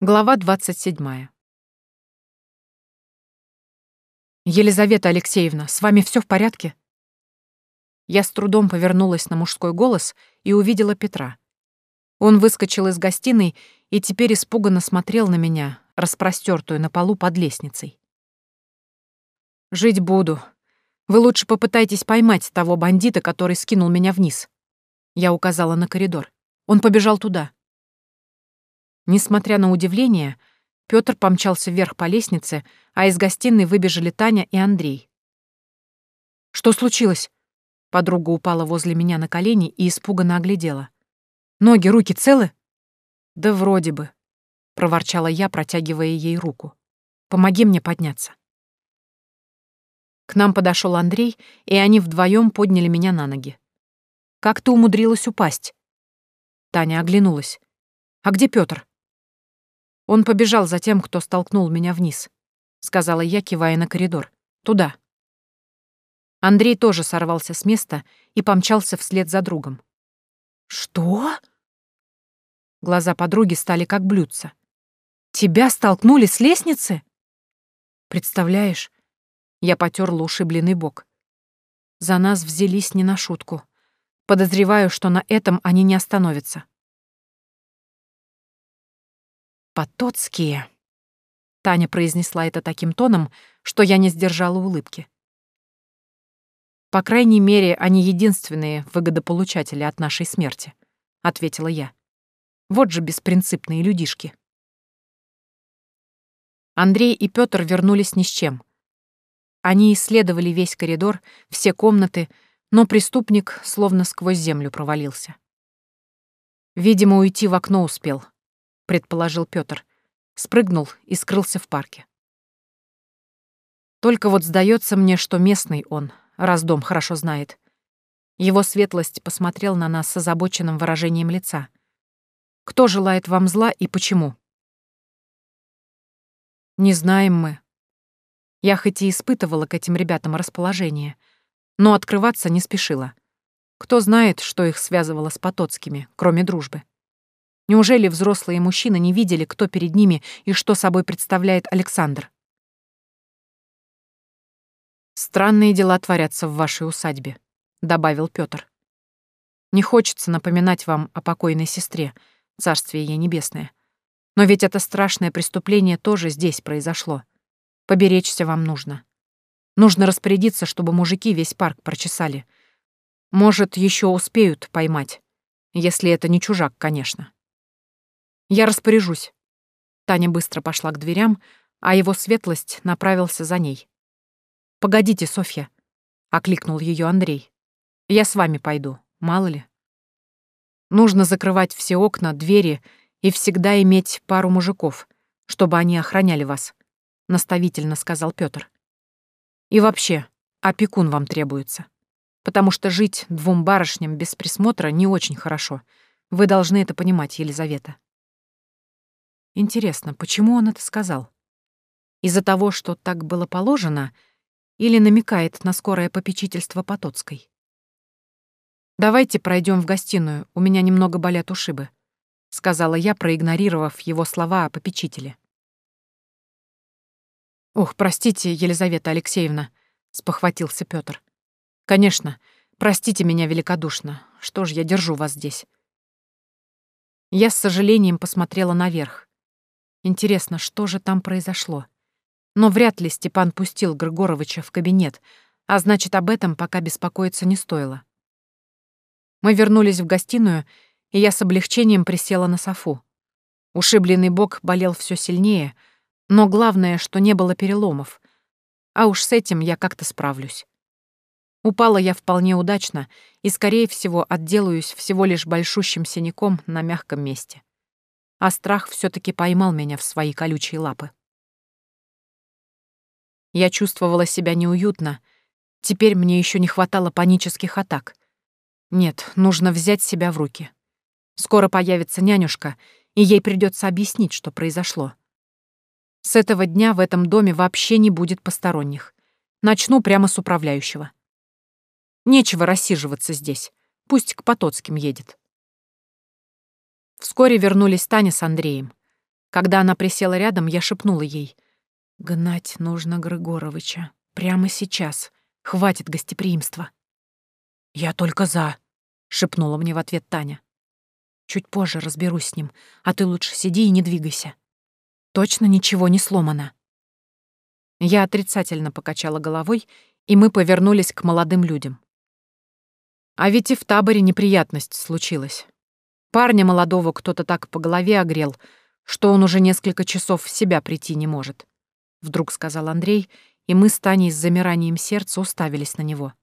Глава 27. «Елизавета Алексеевна, с вами все в порядке?» Я с трудом повернулась на мужской голос и увидела Петра. Он выскочил из гостиной и теперь испуганно смотрел на меня, распростертую на полу под лестницей. «Жить буду. Вы лучше попытайтесь поймать того бандита, который скинул меня вниз». Я указала на коридор. Он побежал туда. Несмотря на удивление, Пётр помчался вверх по лестнице, а из гостиной выбежали Таня и Андрей. «Что случилось?» Подруга упала возле меня на колени и испуганно оглядела. «Ноги, руки целы?» «Да вроде бы», — проворчала я, протягивая ей руку. «Помоги мне подняться». К нам подошел Андрей, и они вдвоем подняли меня на ноги. «Как ты умудрилась упасть?» Таня оглянулась. «А где Пётр?» Он побежал за тем, кто столкнул меня вниз, сказала я, кивая на коридор. Туда. Андрей тоже сорвался с места и помчался вслед за другом. Что? Глаза подруги стали как блюдца. Тебя столкнули с лестницы? Представляешь? Я потерла ушибленный бок. За нас взялись не на шутку. Подозреваю, что на этом они не остановятся. «Потоцкие!» Таня произнесла это таким тоном, что я не сдержала улыбки. «По крайней мере, они единственные выгодополучатели от нашей смерти», — ответила я. «Вот же беспринципные людишки». Андрей и Пётр вернулись ни с чем. Они исследовали весь коридор, все комнаты, но преступник словно сквозь землю провалился. Видимо, уйти в окно успел, предположил Пётр. Спрыгнул и скрылся в парке. Только вот сдается мне, что местный он, раз дом хорошо знает. Его светлость посмотрел на нас с озабоченным выражением лица. Кто желает вам зла и почему? Не знаем мы. Я хоть и испытывала к этим ребятам расположение, но открываться не спешила. Кто знает, что их связывало с Потоцкими, кроме дружбы. Неужели взрослые мужчины не видели, кто перед ними и что собой представляет Александр? «Странные дела творятся в вашей усадьбе», — добавил Пётр. «Не хочется напоминать вам о покойной сестре, царствие ей небесное. Но ведь это страшное преступление тоже здесь произошло. Поберечься вам нужно. Нужно распорядиться, чтобы мужики весь парк прочесали. Может, еще успеют поймать, если это не чужак, конечно». Я распоряжусь. Таня быстро пошла к дверям, а его светлость направился за ней. «Погодите, Софья», — окликнул ее Андрей. «Я с вами пойду, мало ли». Нужно закрывать все окна, двери и всегда иметь пару мужиков, чтобы они охраняли вас», — наставительно сказал Пётр. «И вообще, опекун вам требуется, потому что жить двум барышням без присмотра не очень хорошо. Вы должны это понимать, Елизавета». Интересно, почему он это сказал? Из-за того, что так было положено, или намекает на скорое попечительство Потоцкой? «Давайте пройдем в гостиную, у меня немного болят ушибы», — сказала я, проигнорировав его слова о попечителе. «Ох, простите, Елизавета Алексеевна», — спохватился Пётр. «Конечно, простите меня великодушно. Что ж, я держу вас здесь». Я с сожалением посмотрела наверх. Интересно, что же там произошло? Но вряд ли Степан пустил Григоровича в кабинет, а значит, об этом пока беспокоиться не стоило. Мы вернулись в гостиную, и я с облегчением присела на софу. Ушибленный бок болел все сильнее, но главное, что не было переломов. А уж с этим я как-то справлюсь. Упала я вполне удачно и, скорее всего, отделаюсь всего лишь большущим синяком на мягком месте а страх все таки поймал меня в свои колючие лапы. Я чувствовала себя неуютно. Теперь мне еще не хватало панических атак. Нет, нужно взять себя в руки. Скоро появится нянюшка, и ей придется объяснить, что произошло. С этого дня в этом доме вообще не будет посторонних. Начну прямо с управляющего. Нечего рассиживаться здесь. Пусть к Потоцким едет. Вскоре вернулись Таня с Андреем. Когда она присела рядом, я шепнула ей. «Гнать нужно Григоровича. Прямо сейчас. Хватит гостеприимства». «Я только за», — шепнула мне в ответ Таня. «Чуть позже разберусь с ним, а ты лучше сиди и не двигайся. Точно ничего не сломано». Я отрицательно покачала головой, и мы повернулись к молодым людям. А ведь и в таборе неприятность случилась. Парня молодого кто-то так по голове огрел, что он уже несколько часов в себя прийти не может. Вдруг сказал Андрей, и мы с Таней с замиранием сердца уставились на него.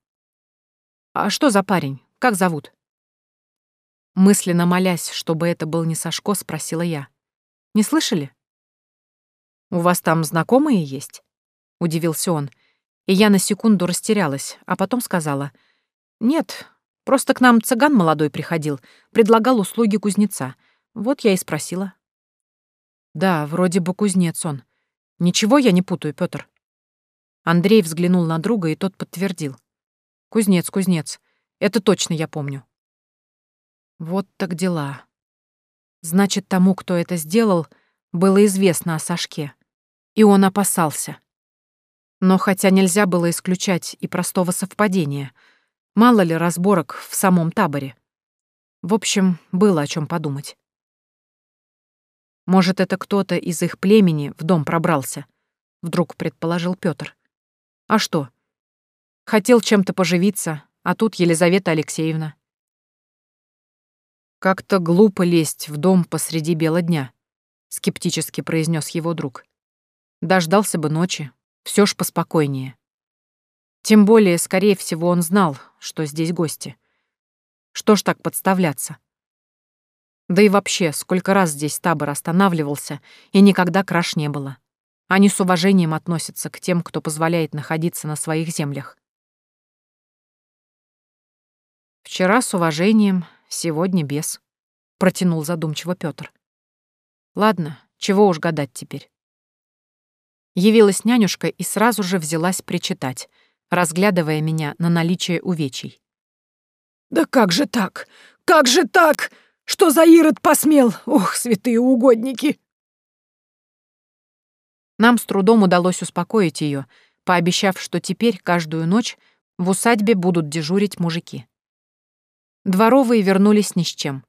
«А что за парень? Как зовут?» Мысленно молясь, чтобы это был не Сашко, спросила я. «Не слышали?» «У вас там знакомые есть?» — удивился он. И я на секунду растерялась, а потом сказала. «Нет, Просто к нам цыган молодой приходил, предлагал услуги кузнеца. Вот я и спросила. Да, вроде бы кузнец он. Ничего я не путаю, Пётр. Андрей взглянул на друга, и тот подтвердил. Кузнец, кузнец. Это точно я помню. Вот так дела. Значит, тому, кто это сделал, было известно о Сашке. И он опасался. Но хотя нельзя было исключать и простого совпадения — Мало ли разборок в самом таборе. В общем, было о чем подумать. Может, это кто-то из их племени в дом пробрался, вдруг предположил Петр. А что? Хотел чем-то поживиться, а тут Елизавета Алексеевна. Как-то глупо лезть в дом посреди бела дня, скептически произнес его друг. Дождался бы ночи, все ж поспокойнее. Тем более, скорее всего, он знал, что здесь гости. Что ж так подставляться? Да и вообще, сколько раз здесь табор останавливался, и никогда краж не было. Они с уважением относятся к тем, кто позволяет находиться на своих землях. «Вчера с уважением, сегодня без», — протянул задумчиво Пётр. «Ладно, чего уж гадать теперь». Явилась нянюшка и сразу же взялась причитать — разглядывая меня на наличие увечий. «Да как же так? Как же так? Что за Ирод посмел? Ох, святые угодники!» Нам с трудом удалось успокоить ее, пообещав, что теперь каждую ночь в усадьбе будут дежурить мужики. Дворовые вернулись ни с чем.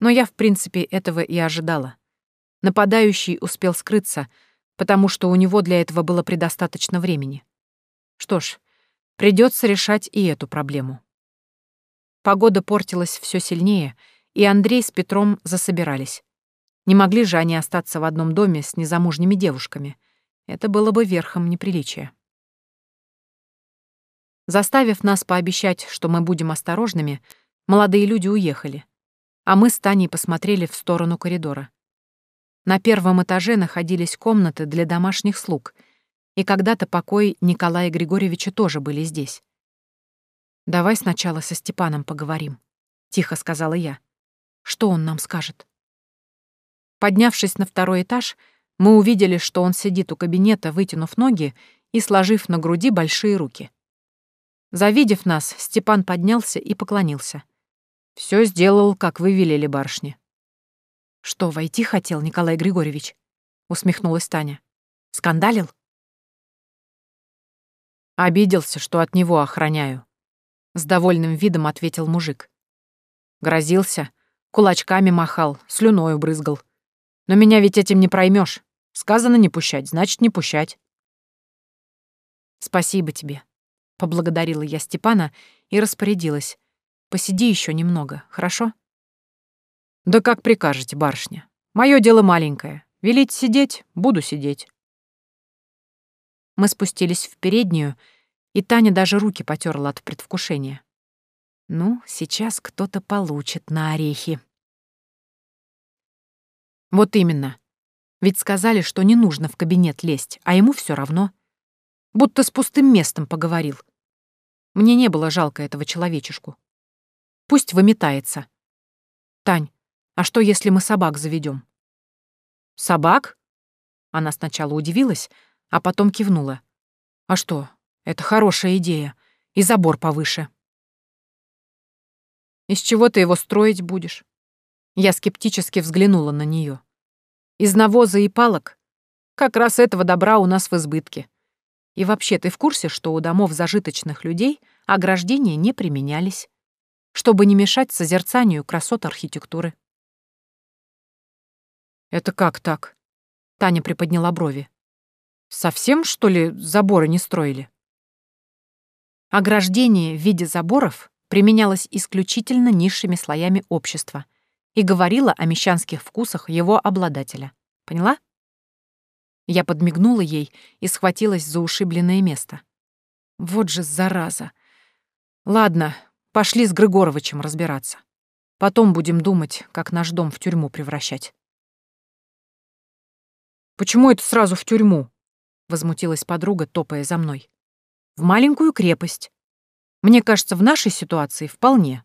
Но я, в принципе, этого и ожидала. Нападающий успел скрыться, потому что у него для этого было предостаточно времени. Что ж, придется решать и эту проблему. Погода портилась все сильнее, и Андрей с Петром засобирались. Не могли же они остаться в одном доме с незамужними девушками. Это было бы верхом неприличия. Заставив нас пообещать, что мы будем осторожными, молодые люди уехали, а мы с Таней посмотрели в сторону коридора. На первом этаже находились комнаты для домашних слуг — и когда-то покой Николая Григорьевича тоже были здесь. «Давай сначала со Степаном поговорим», — тихо сказала я. «Что он нам скажет?» Поднявшись на второй этаж, мы увидели, что он сидит у кабинета, вытянув ноги и сложив на груди большие руки. Завидев нас, Степан поднялся и поклонился. Все сделал, как вы велели, барышни. «Что, войти хотел, Николай Григорьевич?» — усмехнулась Таня. «Скандалил?» Обиделся, что от него охраняю. С довольным видом ответил мужик. Грозился, кулачками махал, слюною брызгал. Но меня ведь этим не проймешь. Сказано не пущать, значит, не пущать. Спасибо тебе. Поблагодарила я Степана и распорядилась. Посиди еще немного, хорошо? Да как прикажете, барышня. Мое дело маленькое. Велить сидеть — буду сидеть. Мы спустились в переднюю, и Таня даже руки потерла от предвкушения. Ну, сейчас кто-то получит на орехи. Вот именно. Ведь сказали, что не нужно в кабинет лезть, а ему все равно. Будто с пустым местом поговорил. Мне не было жалко этого человечешку. Пусть выметается. Тань, а что, если мы собак заведем? Собак? Она сначала удивилась, а потом кивнула. «А что, это хорошая идея. И забор повыше». «Из чего ты его строить будешь?» Я скептически взглянула на нее. Из навоза и палок. Как раз этого добра у нас в избытке. И вообще, ты в курсе, что у домов зажиточных людей ограждения не применялись, чтобы не мешать созерцанию красот архитектуры? «Это как так?» Таня приподняла брови. «Совсем, что ли, заборы не строили?» Ограждение в виде заборов применялось исключительно низшими слоями общества и говорило о мещанских вкусах его обладателя. Поняла? Я подмигнула ей и схватилась за ушибленное место. Вот же зараза. Ладно, пошли с Григоровичем разбираться. Потом будем думать, как наш дом в тюрьму превращать. «Почему это сразу в тюрьму?» — возмутилась подруга, топая за мной. «В маленькую крепость. Мне кажется, в нашей ситуации вполне».